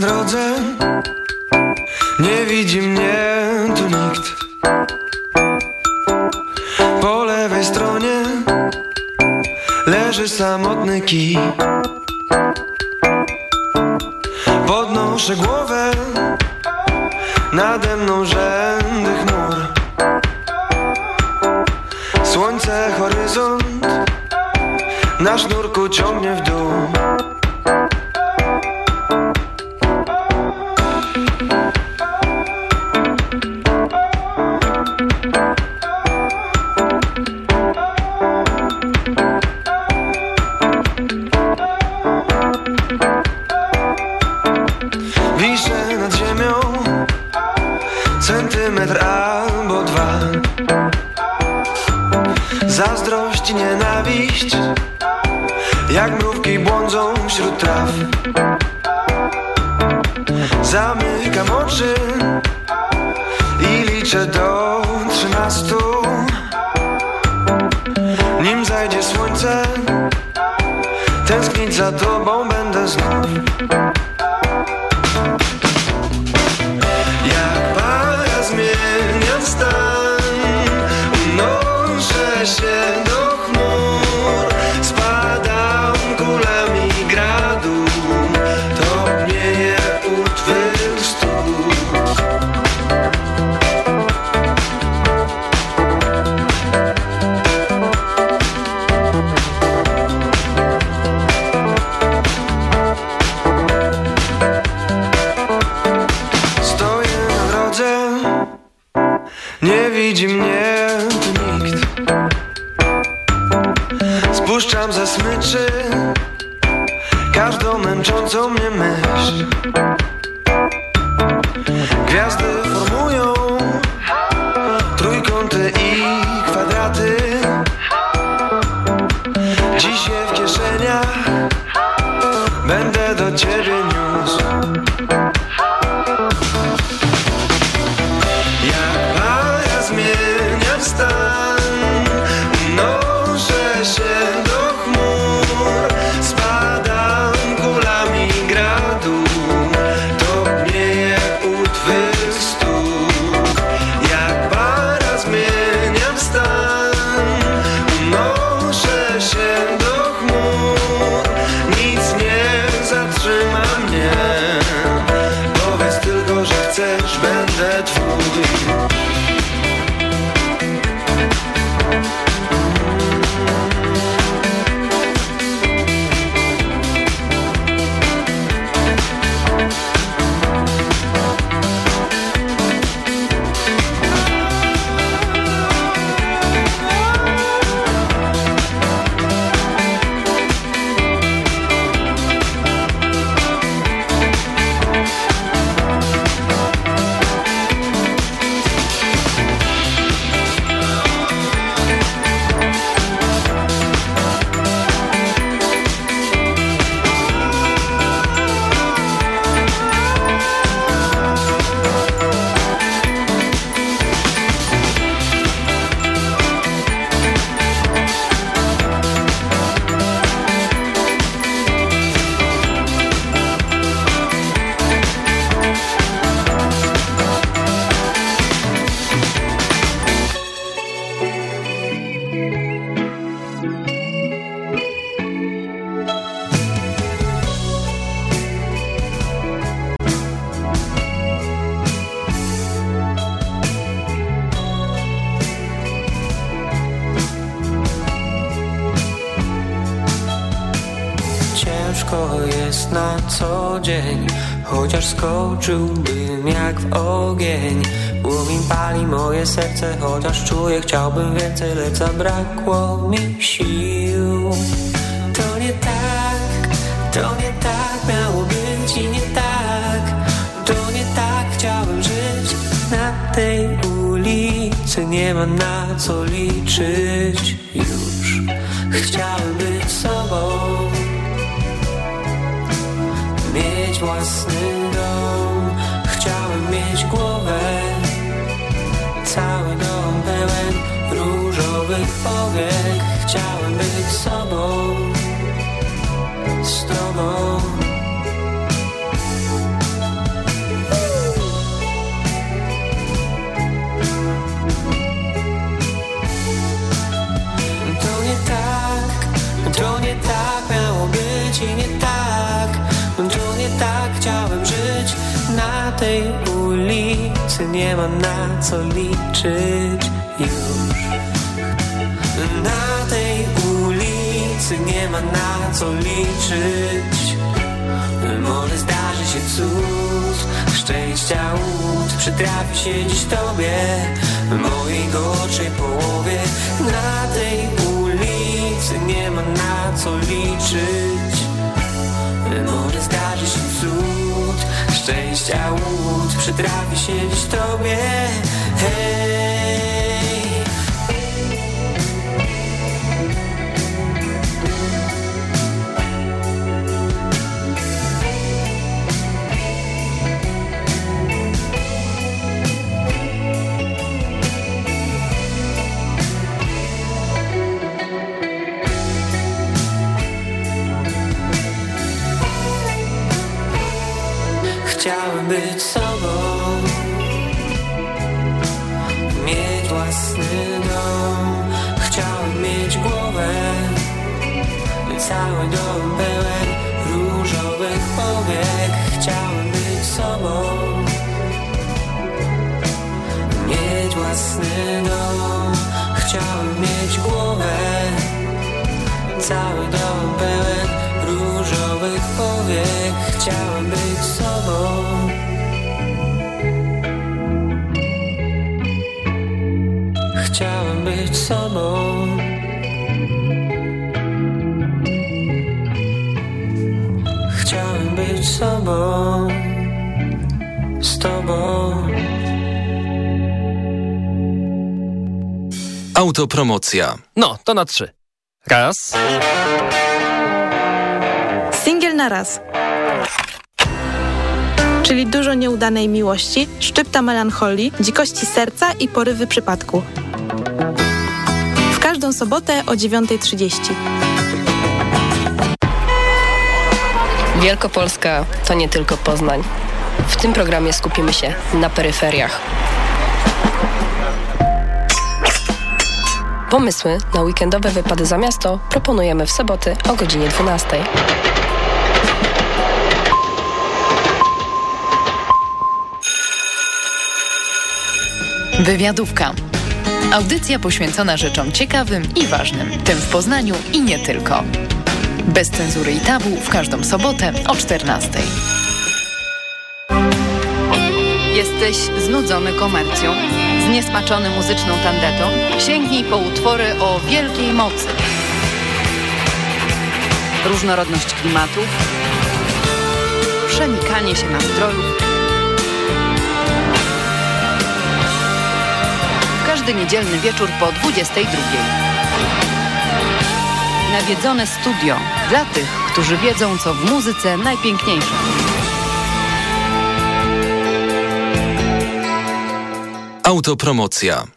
na drodze, nie widzi mnie tu nikt. Po lewej stronie leży samotny kij. Podnoszę głowę, nade mną rzędy chmur. Słońce, horyzont, na sznurku ciągnie w dół. Zazdrość nienawiść. Jak mrówki błądzą wśród traw. Zamykam oczy I liczę do trzynastu. Nim zajdzie słońce Tęsknić za tobą będę znów już Chciałem być sobą Mieć własny dom. Chciałem mieć głowę Cały dom pełen różowych powiek Chciałem być sobą Z tobą. Tej ulicy Nie ma na co liczyć już. Na tej ulicy nie ma na co liczyć. Może zdarzy się cud Szczęścia łód Przytrafi się dziś tobie. Mojej gorszej połowie Na tej ulicy nie ma na co liczyć. Może zdarzy się cud Szczęścia łód Przytrafi się dziś tobie. Hej Chciałem być sobą. Mieć własny dom. Chciałem mieć głowę. Cały dom pełen różowych powiek. Chciałem być sobą. Mieć własny dom. Chciałem mieć głowę. Cały dom pełen różowych powiek Chciałem być sobą. Chciałem być sobą. Chciałem być sobą. Z tobą. Autopromocja. No, to na trzy. Raz, na raz. Czyli dużo nieudanej miłości, szczypta melancholii, dzikości serca i porywy przypadku. W każdą sobotę o 9.30. Wielkopolska to nie tylko Poznań. W tym programie skupimy się na peryferiach. Pomysły na weekendowe wypady za miasto proponujemy w soboty o godzinie 12. Wywiadówka. Audycja poświęcona rzeczom ciekawym i ważnym, tym w Poznaniu i nie tylko. Bez cenzury i tabu w każdą sobotę o 14. Jesteś znudzony komercją, zniesmaczony muzyczną tandetą? Sięgnij po utwory o wielkiej mocy. Różnorodność klimatów, przenikanie się nastrojów. Każdy niedzielny wieczór po 22. Nawiedzone studio dla tych, którzy wiedzą, co w muzyce najpiękniejsze. Autopromocja.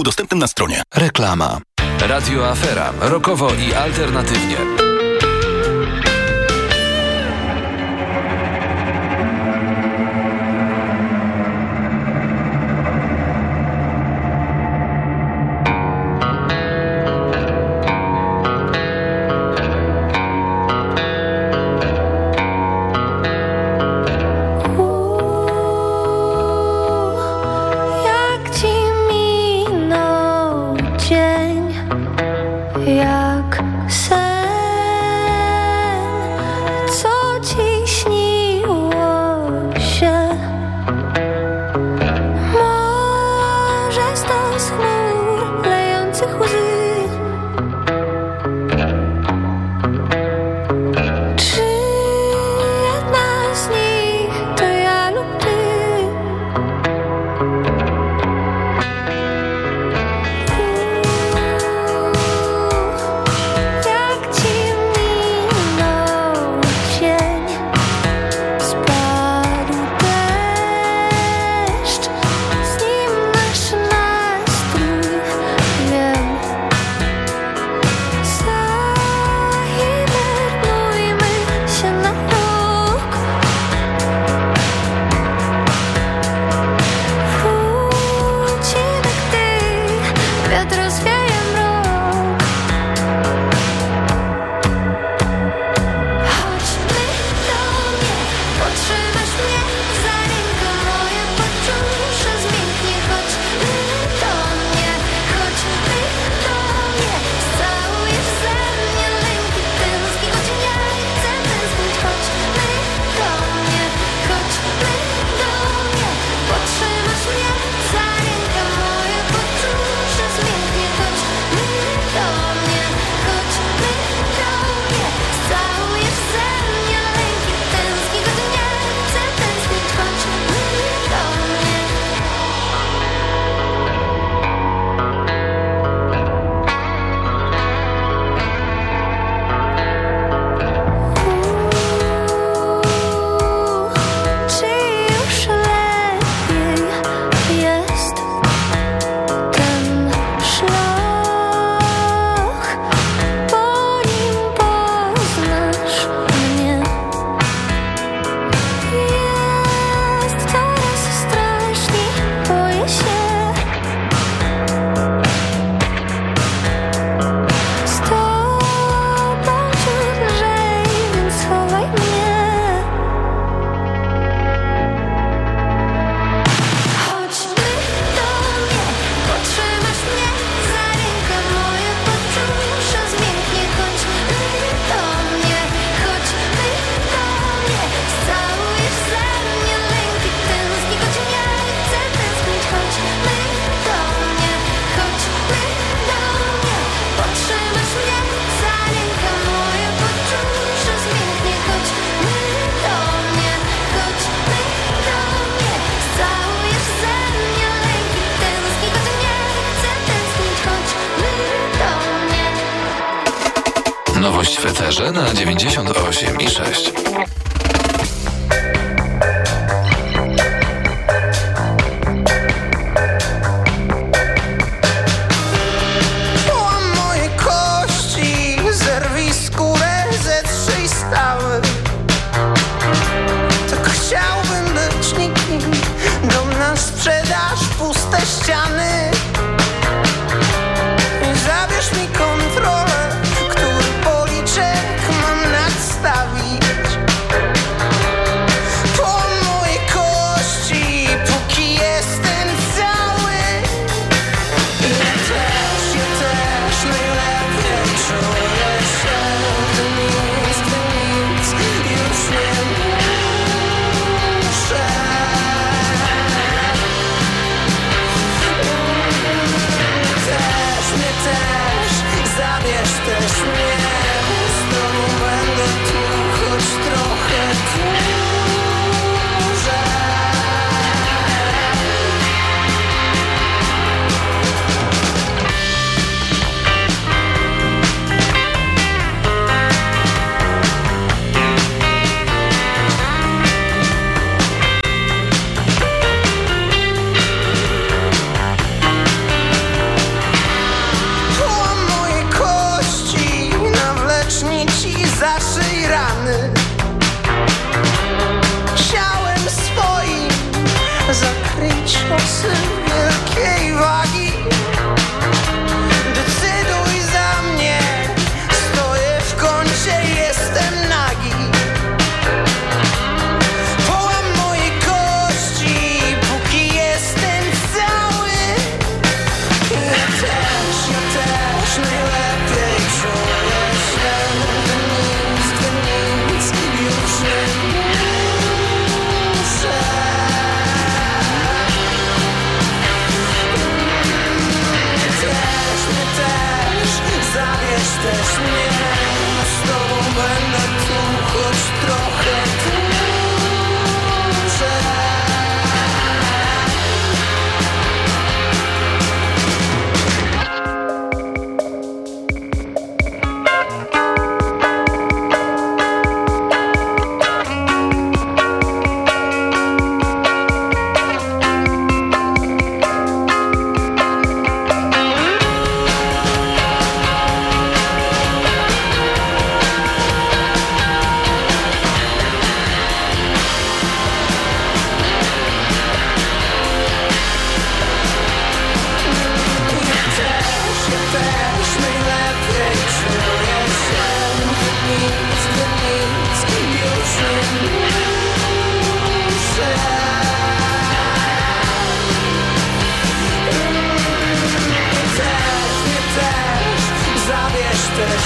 dostępnym na stronie. Reklama. Radio Afera. Rokowo i alternatywnie. W eterze na 98 i 6.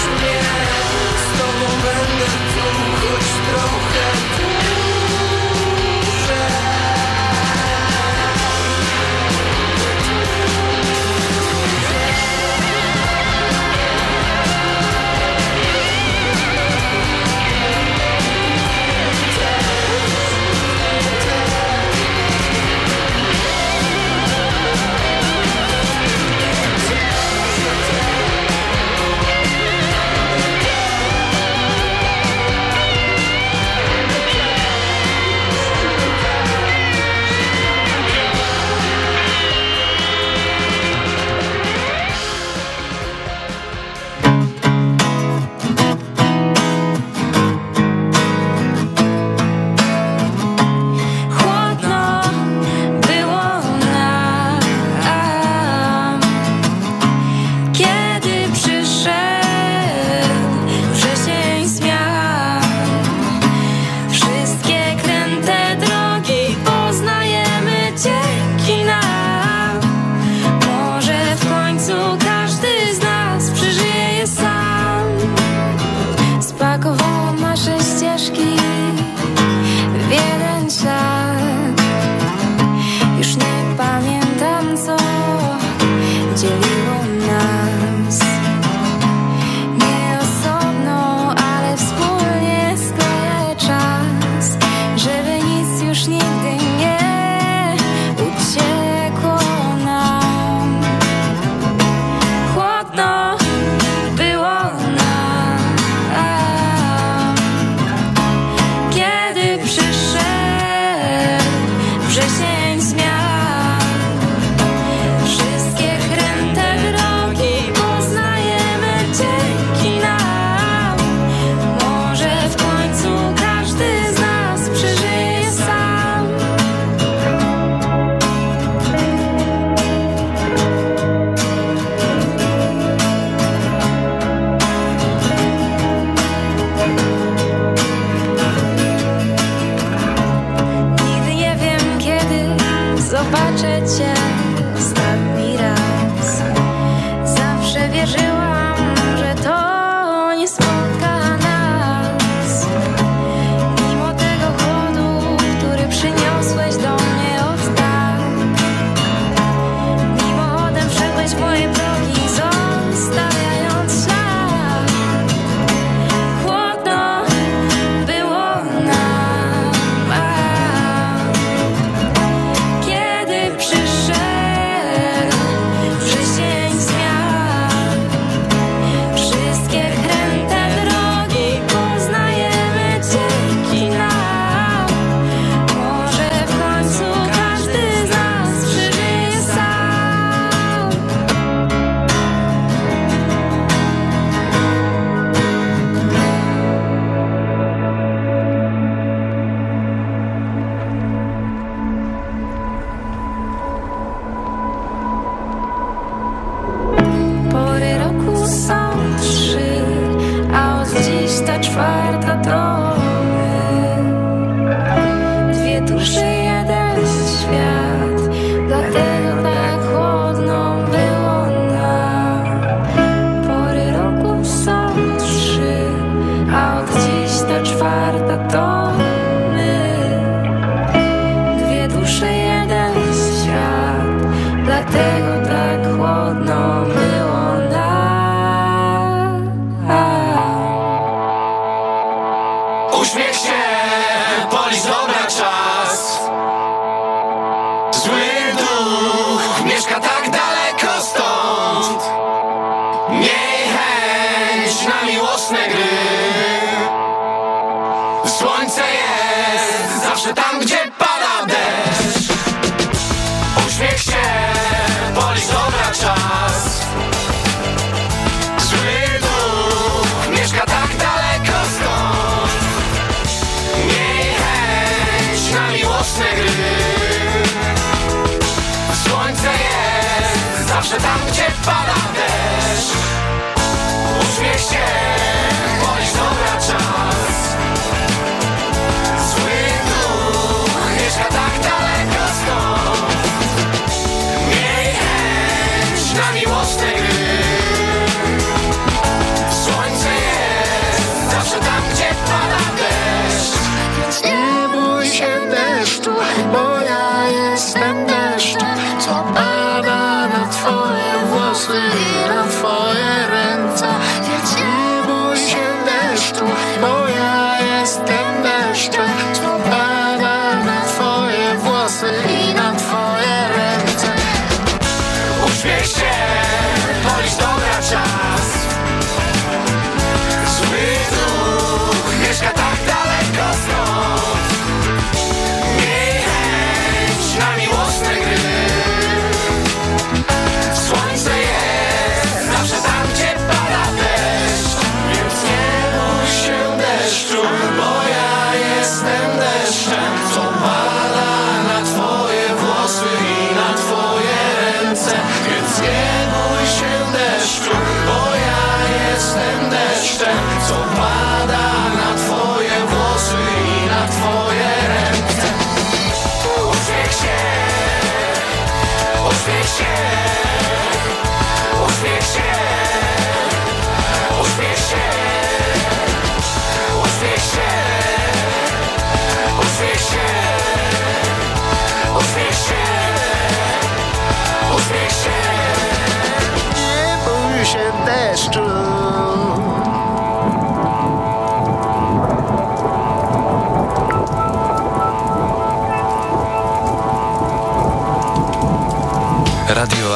mnie, z tobą będę.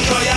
Tylko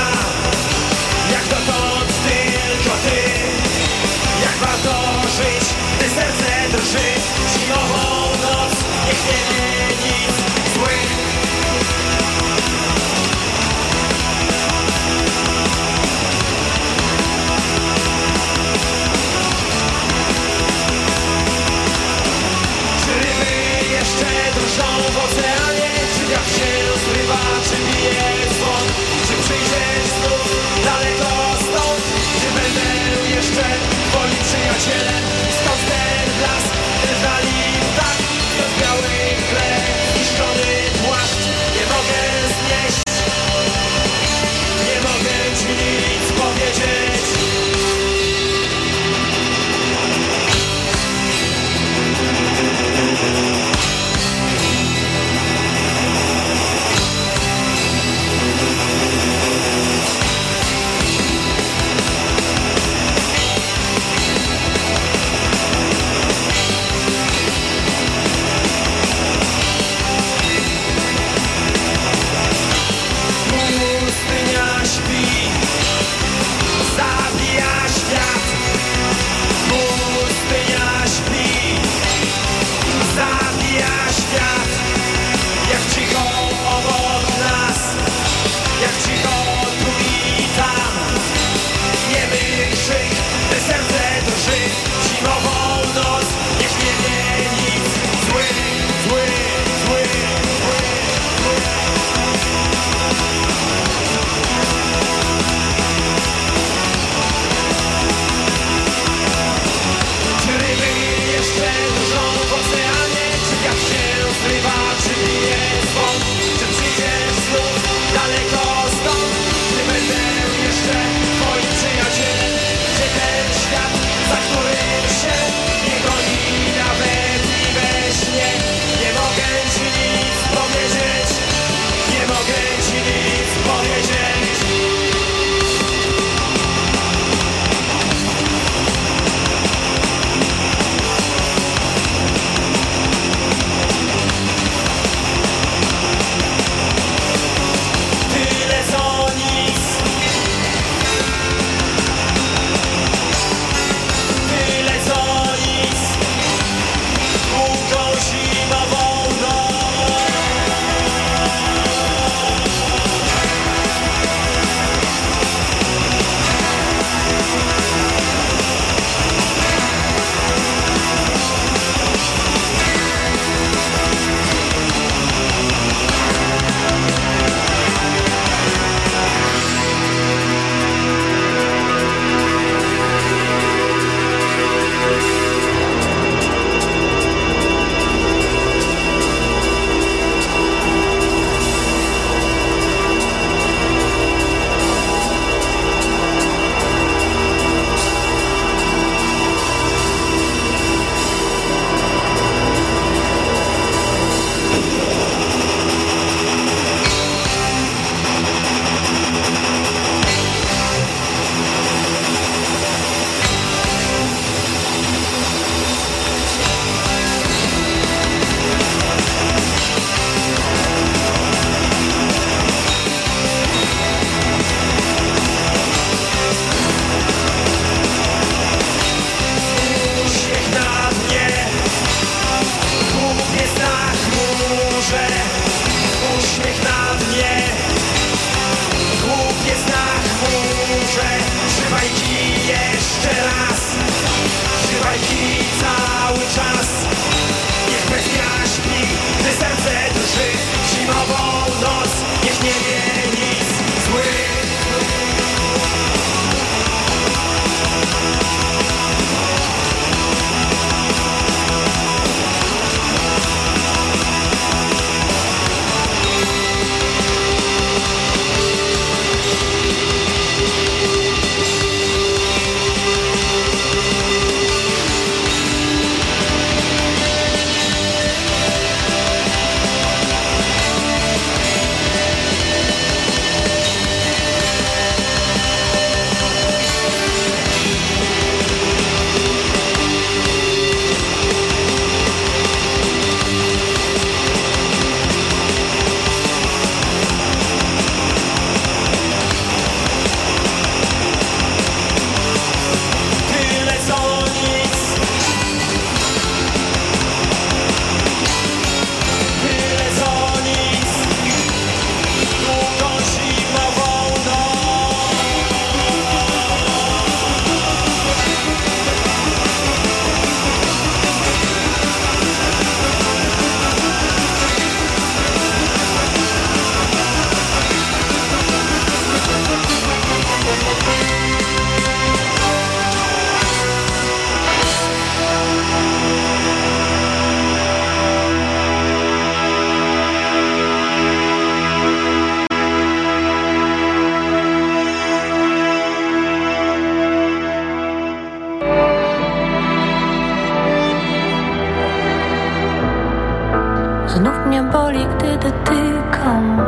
dotykam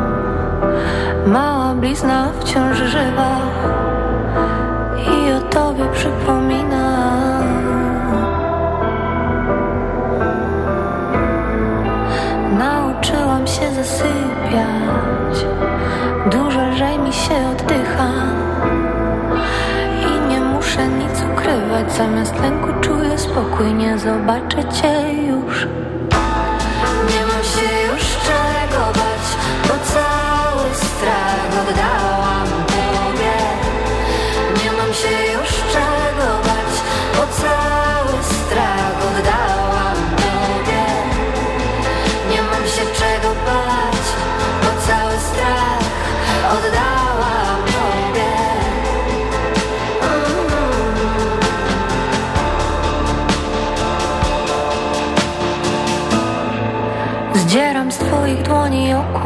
Mała blizna wciąż żywa I o tobie przypomina Nauczyłam się zasypiać Dużo lżej mi się oddycha I nie muszę nic ukrywać. Zamiast lęku czuję spokój Nie zobaczę cię już.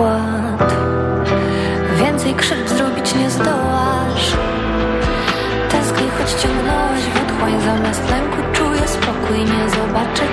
układ. Więcej krzywd zrobić nie zdołasz. Tęsknij, choć ciągnąłeś wydchłań Zamiast lęku czuję spokój. Nie zobaczę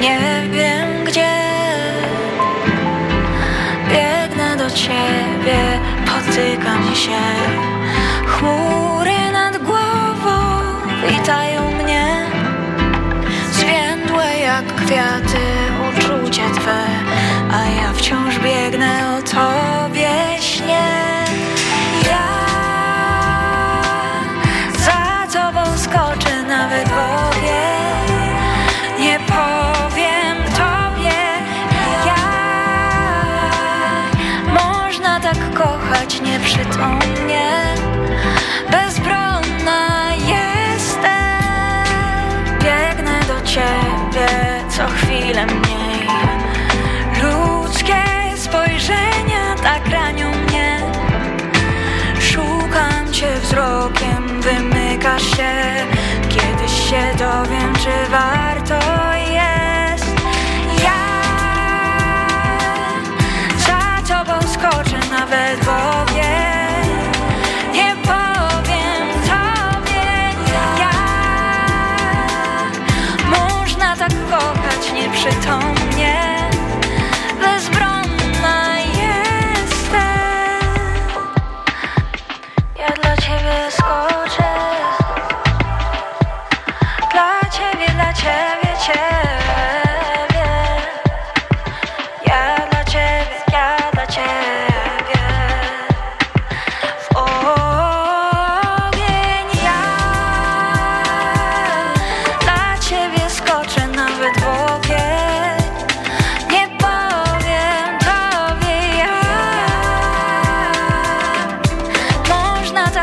nie wiem gdzie. Biegnę do ciebie, potykam się. Chmury nad głową witają mnie. Zwiędłe jak kwiaty uczucie twe. A ja wciąż biegnę o tobie. ciebie co chwilę mniej. Ludzkie spojrzenia tak ranią mnie. Szukam cię wzrokiem, wymykasz się. Kiedyś się dowiem, czy warto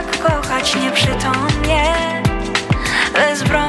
tak kochać nieprzytomnie. Bezbronnie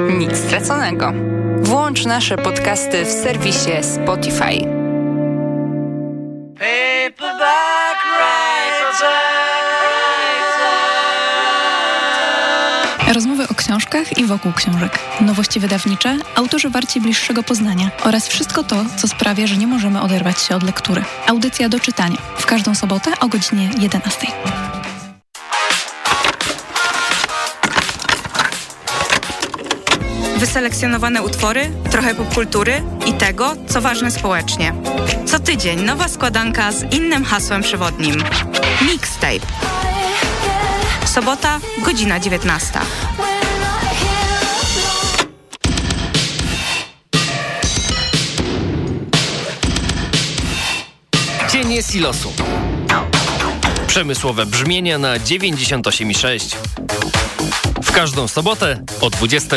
Nic straconego. Włącz nasze podcasty w serwisie Spotify. Paperback Rozmowy o książkach i wokół książek. Nowości wydawnicze, autorzy warci bliższego poznania oraz wszystko to, co sprawia, że nie możemy oderwać się od lektury. Audycja do czytania. W każdą sobotę o godzinie 11. Wyselekcjonowane utwory, trochę popkultury i tego, co ważne społecznie. Co tydzień nowa składanka z innym hasłem przewodnim. Mixtape. Sobota, godzina 19. Cienie silosu. Przemysłowe brzmienia na 98,6. W każdą sobotę o 20.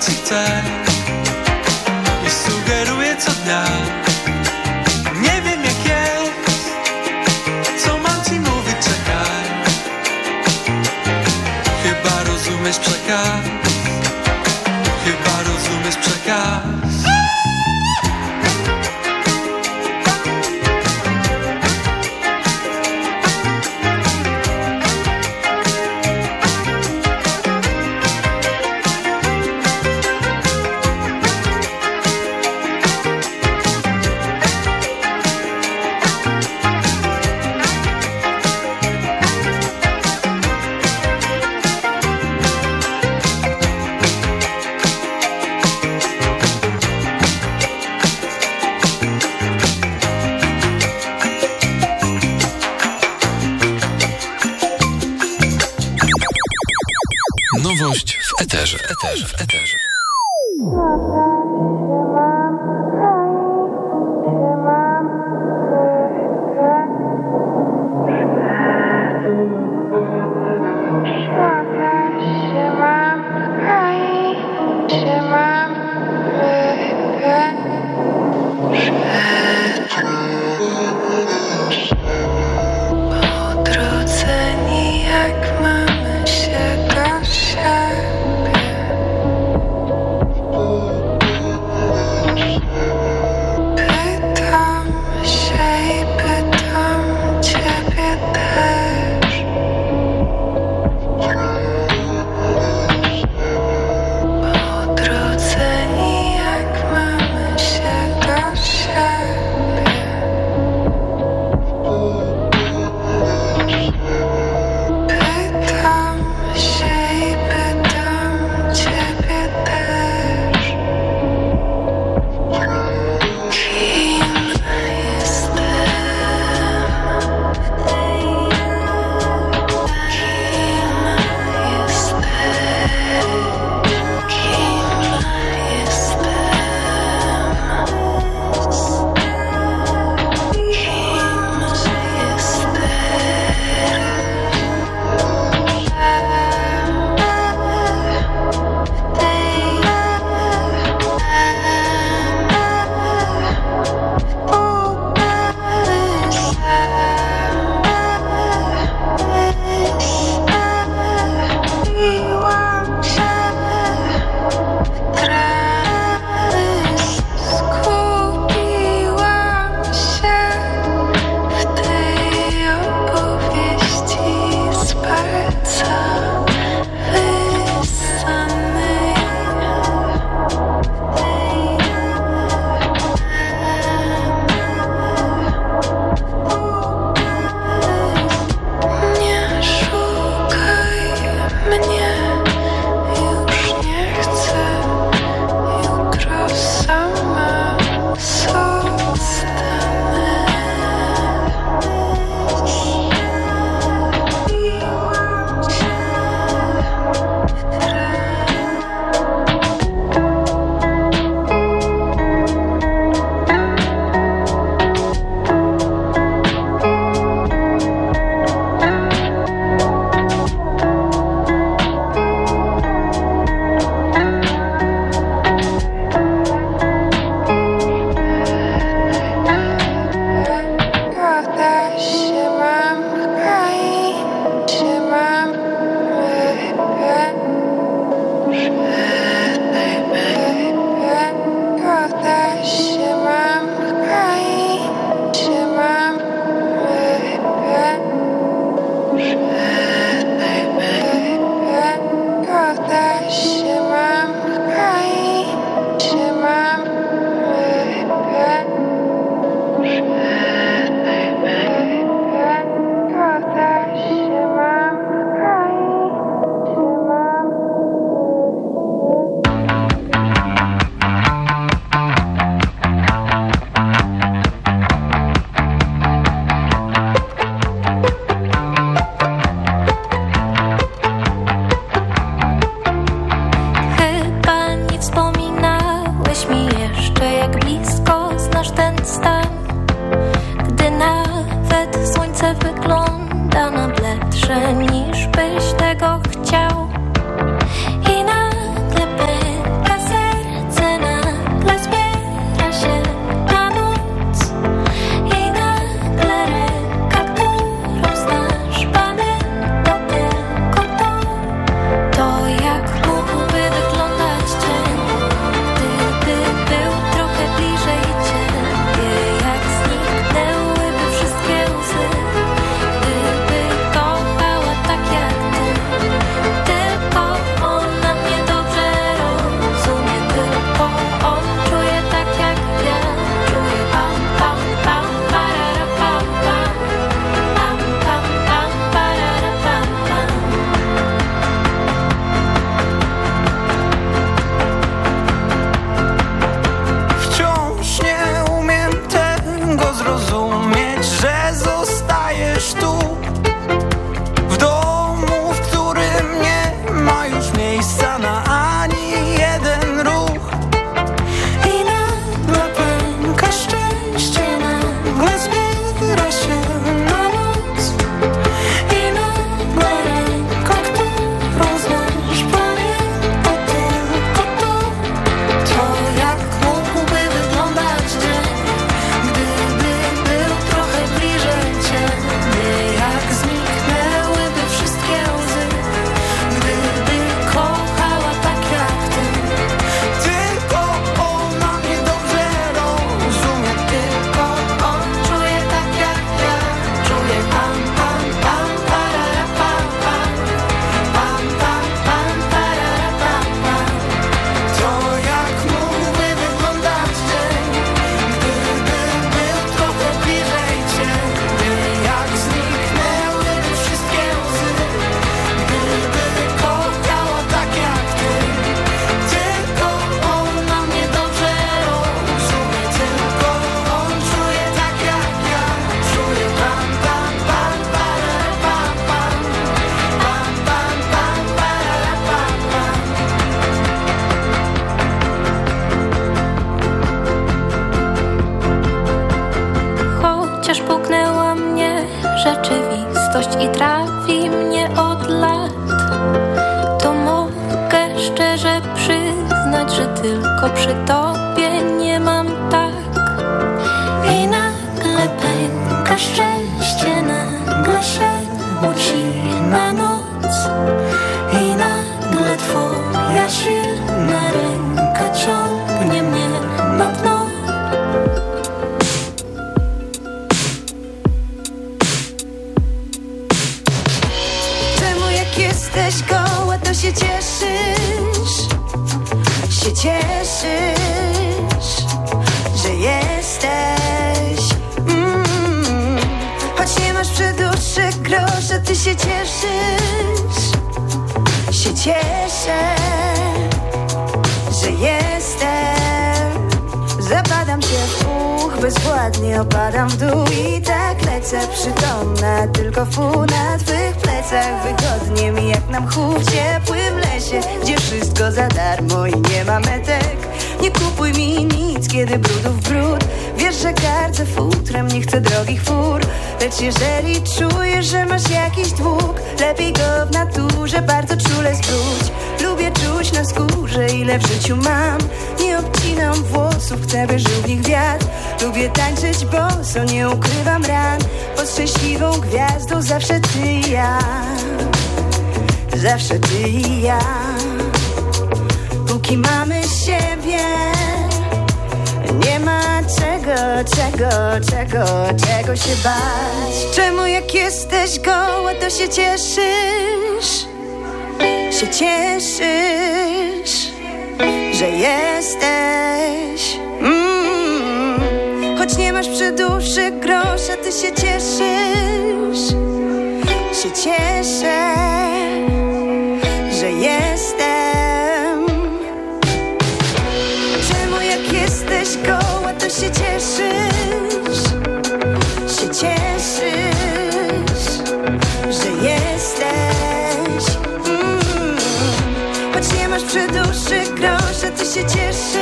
Co ofiarować Rouge. przyznać, że tylko przy tobie nie mam tak. I nagle pęka szczęście, nagle się uci na noc Się cieszysz, że jesteś. Mm. Choć nie masz przy duszy grosza, ty się cieszysz. Się cieszę, że jestem. Zapadam się w uch, bezwładnie opadam w dół i tak lecę przytomna. Tylko w pół na twych plecach wygodnie mi jak na mchu w lesie, gdzie wszystko za darmo i nie ma metek. Nie kupuj mi nic, kiedy brudów brud. Wiesz, że gardzę futrem, nie chcę drogich fur. Lecz jeżeli czujesz, że masz jakiś dług, lepiej go w naturze bardzo czule zwróć. Lubię czuć na skórze, ile w życiu mam. Nie obcinam włosów, chcę by żył w nich wiatr. Lubię tańczyć boso, nie ukrywam ran. Pod szczęśliwą gwiazdą zawsze ty i ja. Zawsze ty i ja. Póki mamy siebie, nie ma czego, czego, czego, czego się bać. Czemu jak jesteś goła, to się cieszysz? Się cieszysz, że jesteś. Mm. Choć nie masz przy duszy grosza, ty się cieszysz. Grosza, ty się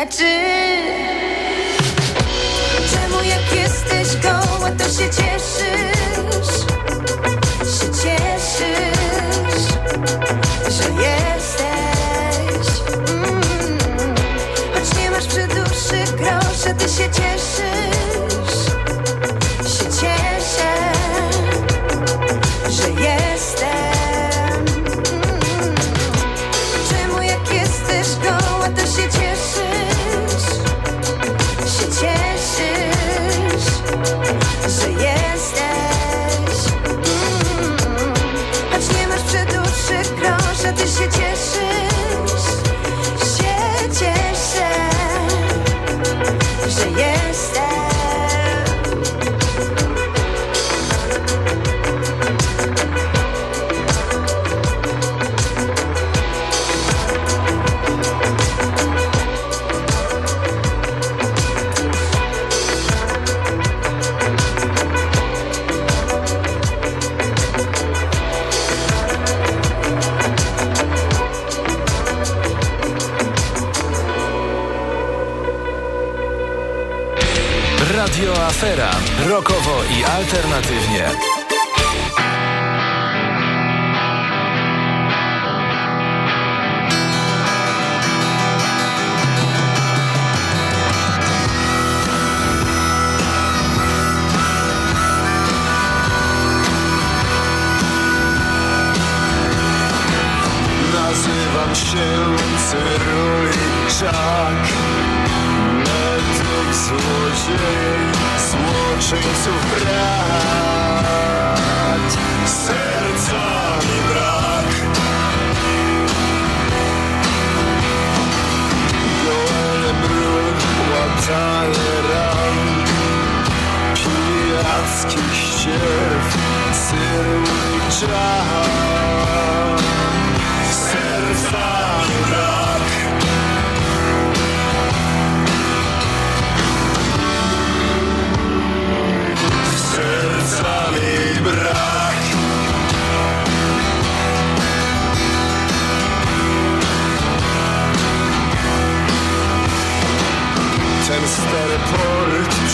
rzeczy. Czemu jak jesteś goła, to się cieszysz? Się cieszysz, że jesteś. Mm. Choć nie masz przy duszy grosza, ty się cieszysz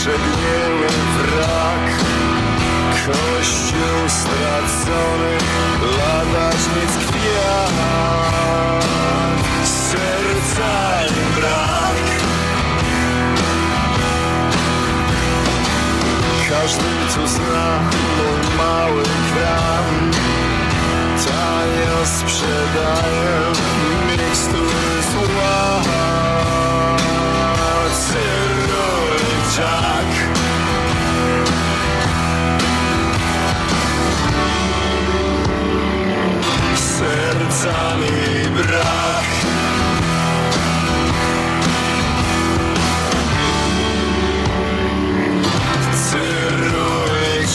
przegniły wrak. Kościół stracony, ladażnic kwiat. Serca im brak. Każdy tu zna mój mały kran Tanio sprzedaję mikstury zła. Cyrulek czas czasami brak. Cyruj